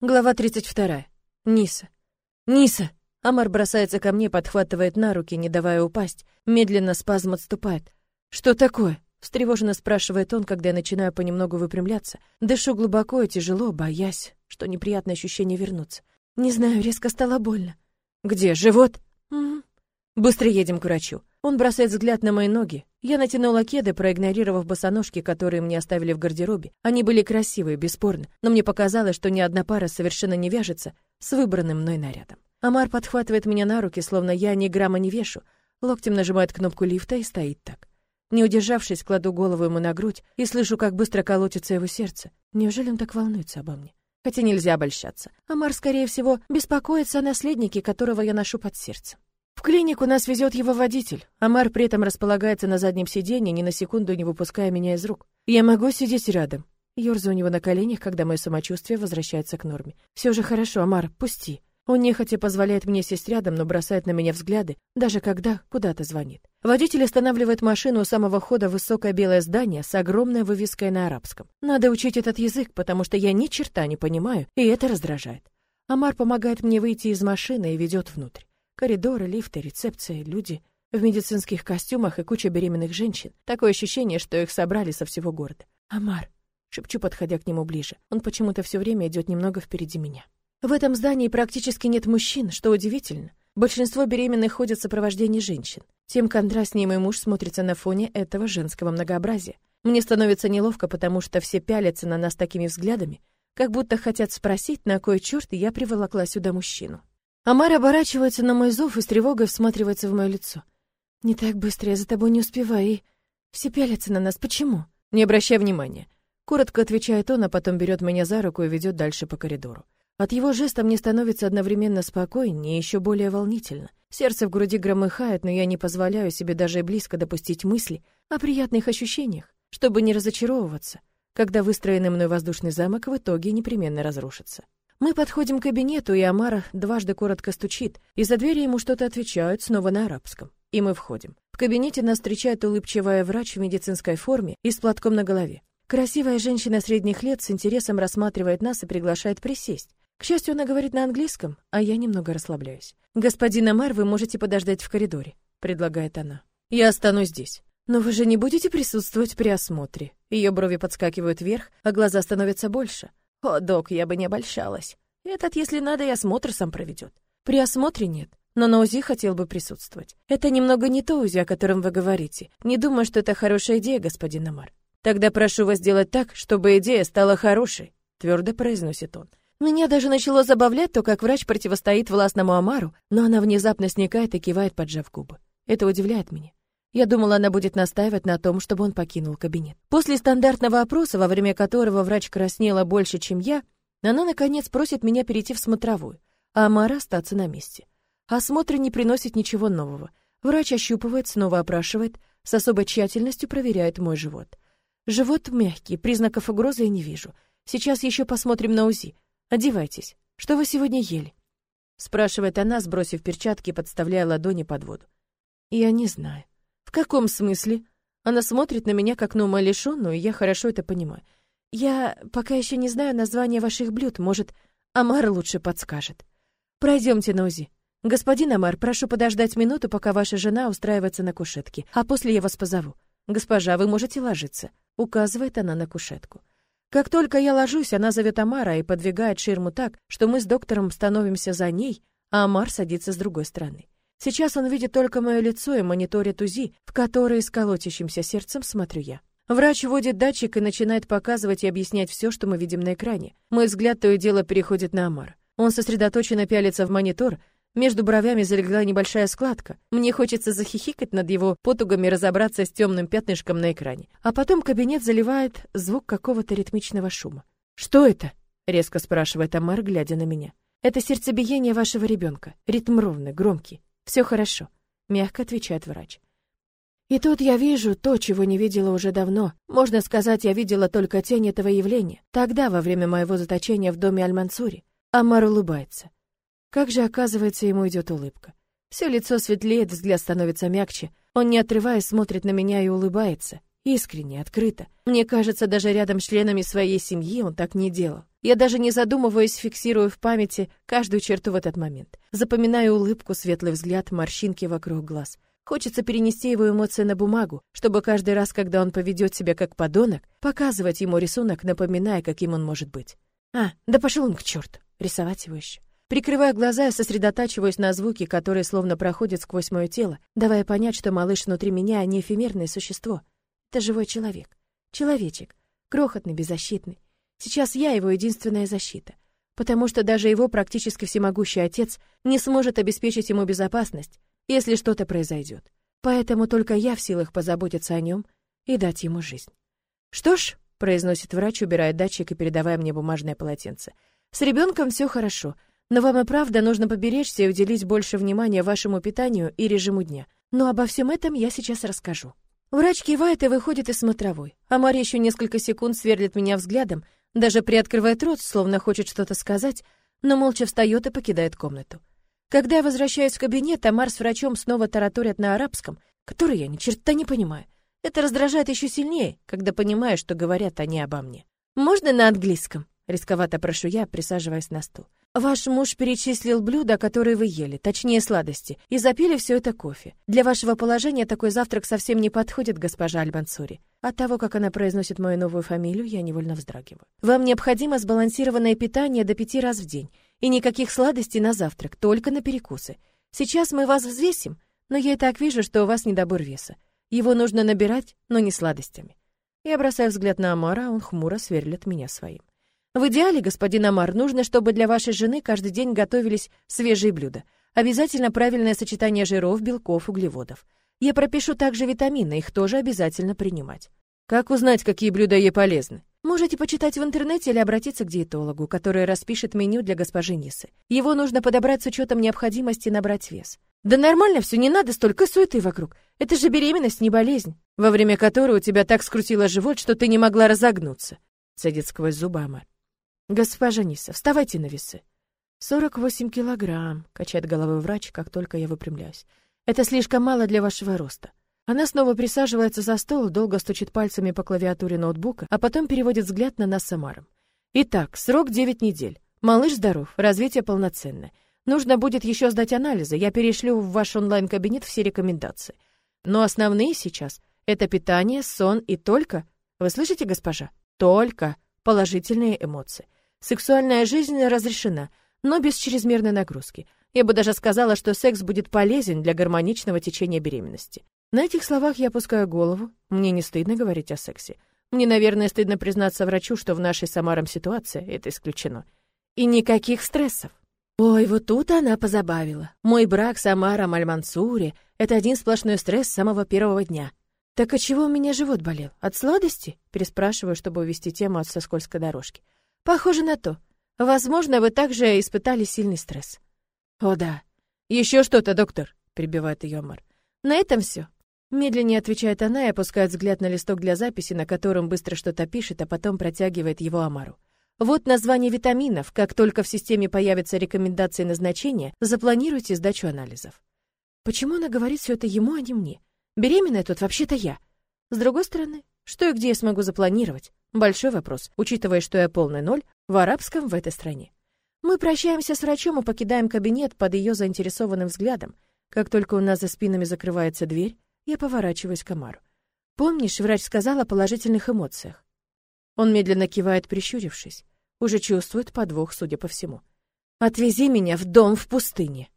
Глава 32. Ниса. Ниса! Амар бросается ко мне, подхватывает на руки, не давая упасть. Медленно спазм отступает. Что такое? встревоженно спрашивает он, когда я начинаю понемногу выпрямляться. Дышу глубоко и тяжело, боясь, что неприятное ощущение вернутся. Не знаю, резко стало больно. Где живот? Угу. Быстро едем к врачу. Он бросает взгляд на мои ноги. Я натянула кеды, проигнорировав босоножки, которые мне оставили в гардеробе. Они были красивые, бесспорно, но мне показалось, что ни одна пара совершенно не вяжется с выбранным мной нарядом. Амар подхватывает меня на руки, словно я ни грамма не вешу, локтем нажимает кнопку лифта и стоит так. Не удержавшись, кладу голову ему на грудь и слышу, как быстро колотится его сердце. Неужели он так волнуется обо мне? Хотя нельзя обольщаться. Амар, скорее всего, беспокоится о наследнике, которого я ношу под сердцем. В клинику нас везет его водитель. Амар при этом располагается на заднем сиденье, ни на секунду не выпуская меня из рук. Я могу сидеть рядом. Ёрзаю у него на коленях, когда мое самочувствие возвращается к норме. Все же хорошо, Амар, пусти. Он нехотя позволяет мне сесть рядом, но бросает на меня взгляды, даже когда куда-то звонит. Водитель останавливает машину у самого входа в высокое белое здание с огромной вывеской на арабском. Надо учить этот язык, потому что я ни черта не понимаю, и это раздражает. Амар помогает мне выйти из машины и ведет внутрь. Коридоры, лифты, рецепция, люди в медицинских костюмах и куча беременных женщин. Такое ощущение, что их собрали со всего города. Амар, шепчу, подходя к нему ближе. Он почему-то все время идет немного впереди меня. В этом здании практически нет мужчин, что удивительно. Большинство беременных ходят в сопровождении женщин. Тем контрастнее мой муж смотрится на фоне этого женского многообразия. Мне становится неловко, потому что все пялятся на нас такими взглядами, как будто хотят спросить, на кой черт я приволокла сюда мужчину. Амар оборачивается на мой зов и с тревогой всматривается в мое лицо. «Не так быстро, я за тобой не успеваю, и...» Все пялятся на нас. Почему? Не обращай внимания. Коротко отвечает он, а потом берет меня за руку и ведет дальше по коридору. От его жеста мне становится одновременно спокойнее и еще более волнительно. Сердце в груди громыхает, но я не позволяю себе даже близко допустить мысли о приятных ощущениях, чтобы не разочаровываться, когда выстроенный мной воздушный замок в итоге непременно разрушится. Мы подходим к кабинету, и Амара дважды коротко стучит, и за дверью ему что-то отвечают снова на арабском. И мы входим. В кабинете нас встречает улыбчивая врач в медицинской форме и с платком на голове. Красивая женщина средних лет с интересом рассматривает нас и приглашает присесть. К счастью, она говорит на английском, а я немного расслабляюсь. «Господин Амар, вы можете подождать в коридоре», — предлагает она. «Я останусь здесь». «Но вы же не будете присутствовать при осмотре?» Ее брови подскакивают вверх, а глаза становятся больше. «О, док, я бы не обольщалась. Этот, если надо, и осмотр сам проведет». «При осмотре нет, но на УЗИ хотел бы присутствовать. Это немного не то УЗИ, о котором вы говорите. Не думаю, что это хорошая идея, господин Амар. Тогда прошу вас сделать так, чтобы идея стала хорошей», — твердо произносит он. Меня даже начало забавлять то, как врач противостоит властному Амару, но она внезапно сникает и кивает, поджав губы. Это удивляет меня. Я думала, она будет настаивать на том, чтобы он покинул кабинет. После стандартного опроса, во время которого врач краснела больше, чем я, она, наконец, просит меня перейти в смотровую, а Амара остаться на месте. Осмотр не приносит ничего нового. Врач ощупывает, снова опрашивает, с особой тщательностью проверяет мой живот. Живот мягкий, признаков угрозы я не вижу. Сейчас еще посмотрим на УЗИ. Одевайтесь. Что вы сегодня ели? спрашивает она, сбросив перчатки и подставляя ладони под воду. Я не знаю. В каком смысле? Она смотрит на меня как на умалишенную, и я хорошо это понимаю. Я пока еще не знаю названия ваших блюд, может, Амар лучше подскажет. Пройдемте на УЗИ. Господин Амар, прошу подождать минуту, пока ваша жена устраивается на кушетке, а после я вас позову. Госпожа, вы можете ложиться, указывает она на кушетку. Как только я ложусь, она зовет Амара и подвигает ширму так, что мы с доктором становимся за ней, а Амар садится с другой стороны. Сейчас он видит только мое лицо и мониторит УЗИ, в который с колотящимся сердцем смотрю я. Врач вводит датчик и начинает показывать и объяснять все, что мы видим на экране. Мой взгляд то и дело переходит на Амар. Он сосредоточенно пялится в монитор, между бровями залегла небольшая складка. Мне хочется захихикать над его потугами разобраться с темным пятнышком на экране. А потом кабинет заливает звук какого-то ритмичного шума. «Что это?» — резко спрашивает Амар, глядя на меня. «Это сердцебиение вашего ребенка. Ритм ровный, громкий. Все хорошо», — мягко отвечает врач. И тут я вижу то, чего не видела уже давно. Можно сказать, я видела только тень этого явления. Тогда, во время моего заточения в доме Аль-Мансури. Амар улыбается. Как же, оказывается, ему идет улыбка. Все лицо светлеет, взгляд становится мягче. Он, не отрываясь, смотрит на меня и улыбается. Искренне, открыто. Мне кажется, даже рядом с членами своей семьи он так не делал. Я даже не задумываясь, фиксирую в памяти каждую черту в этот момент. Запоминаю улыбку, светлый взгляд, морщинки вокруг глаз. Хочется перенести его эмоции на бумагу, чтобы каждый раз, когда он поведет себя как подонок, показывать ему рисунок, напоминая, каким он может быть. А, да пошел он к черту. Рисовать его еще. Прикрывая глаза, я сосредотачиваюсь на звуке, которые словно проходят сквозь мое тело, давая понять, что малыш внутри меня не эфемерное существо. Это живой человек. Человечек. Крохотный, беззащитный. Сейчас я его единственная защита. Потому что даже его практически всемогущий отец не сможет обеспечить ему безопасность, если что-то произойдет. Поэтому только я в силах позаботиться о нем и дать ему жизнь. «Что ж», — произносит врач, убирая датчик и передавая мне бумажное полотенце, «с ребенком все хорошо, но вам и правда нужно поберечься и уделить больше внимания вашему питанию и режиму дня. Но обо всем этом я сейчас расскажу. Врач кивает и выходит из смотровой. А Мария еще несколько секунд сверлит меня взглядом, даже приоткрывает рот, словно хочет что-то сказать, но молча встает и покидает комнату. Когда я возвращаюсь в кабинет, Амар с врачом снова тараторят на арабском, который я ни черта не понимаю. Это раздражает еще сильнее, когда понимаю, что говорят они обо мне. «Можно на английском?» — рисковато прошу я, присаживаясь на стул. Ваш муж перечислил блюда, которые вы ели, точнее сладости, и запили все это кофе. Для вашего положения такой завтрак совсем не подходит, госпожа Альбансури. От того, как она произносит мою новую фамилию, я невольно вздрагиваю. Вам необходимо сбалансированное питание до пяти раз в день. И никаких сладостей на завтрак, только на перекусы. Сейчас мы вас взвесим, но я и так вижу, что у вас недобор веса. Его нужно набирать, но не сладостями. Я бросаю взгляд на Амара, он хмуро сверлит меня своим. В идеале, господин Амар, нужно, чтобы для вашей жены каждый день готовились свежие блюда. Обязательно правильное сочетание жиров, белков, углеводов. Я пропишу также витамины, их тоже обязательно принимать. Как узнать, какие блюда ей полезны? Можете почитать в интернете или обратиться к диетологу, который распишет меню для госпожи Нисы. Его нужно подобрать с учетом необходимости набрать вес. Да нормально все, не надо столько суеты вокруг. Это же беременность, не болезнь, во время которой у тебя так скрутило живот, что ты не могла разогнуться. Цедит сквозь зубы Амар. «Госпожа Ниса, вставайте на весы». «Сорок восемь килограмм», — качает головой врач, как только я выпрямляюсь. «Это слишком мало для вашего роста». Она снова присаживается за стол, долго стучит пальцами по клавиатуре ноутбука, а потом переводит взгляд на нас с Самаром. «Итак, срок девять недель. Малыш здоров, развитие полноценное. Нужно будет еще сдать анализы, я перешлю в ваш онлайн-кабинет все рекомендации. Но основные сейчас — это питание, сон и только... Вы слышите, госпожа? Только положительные эмоции. Сексуальная жизнь разрешена, но без чрезмерной нагрузки. Я бы даже сказала, что секс будет полезен для гармоничного течения беременности. На этих словах я опускаю голову. Мне не стыдно говорить о сексе. Мне, наверное, стыдно признаться врачу, что в нашей Самаром ситуации это исключено. И никаких стрессов. Ой, вот тут она позабавила. Мой брак с Амаром Аль-Мансури — это один сплошной стресс с самого первого дня. Так от чего у меня живот болел? От сладости? Переспрашиваю, чтобы увести тему от со скользкой дорожки. Похоже на то. Возможно, вы также испытали сильный стресс. О да. Еще что-то, доктор, прибивает ее Амар. На этом все. Медленнее отвечает она и опускает взгляд на листок для записи, на котором быстро что-то пишет, а потом протягивает его Амару. Вот название витаминов. Как только в системе появятся рекомендации назначения, запланируйте сдачу анализов. Почему она говорит все это ему, а не мне? Беременная тут вообще-то я. С другой стороны, что и где я смогу запланировать? Большой вопрос, учитывая, что я полный ноль в арабском в этой стране. Мы прощаемся с врачом и покидаем кабинет под ее заинтересованным взглядом. Как только у нас за спинами закрывается дверь, я поворачиваюсь к Амару. Помнишь, врач сказал о положительных эмоциях? Он медленно кивает, прищурившись. Уже чувствует подвох, судя по всему. Отвези меня в дом в пустыне.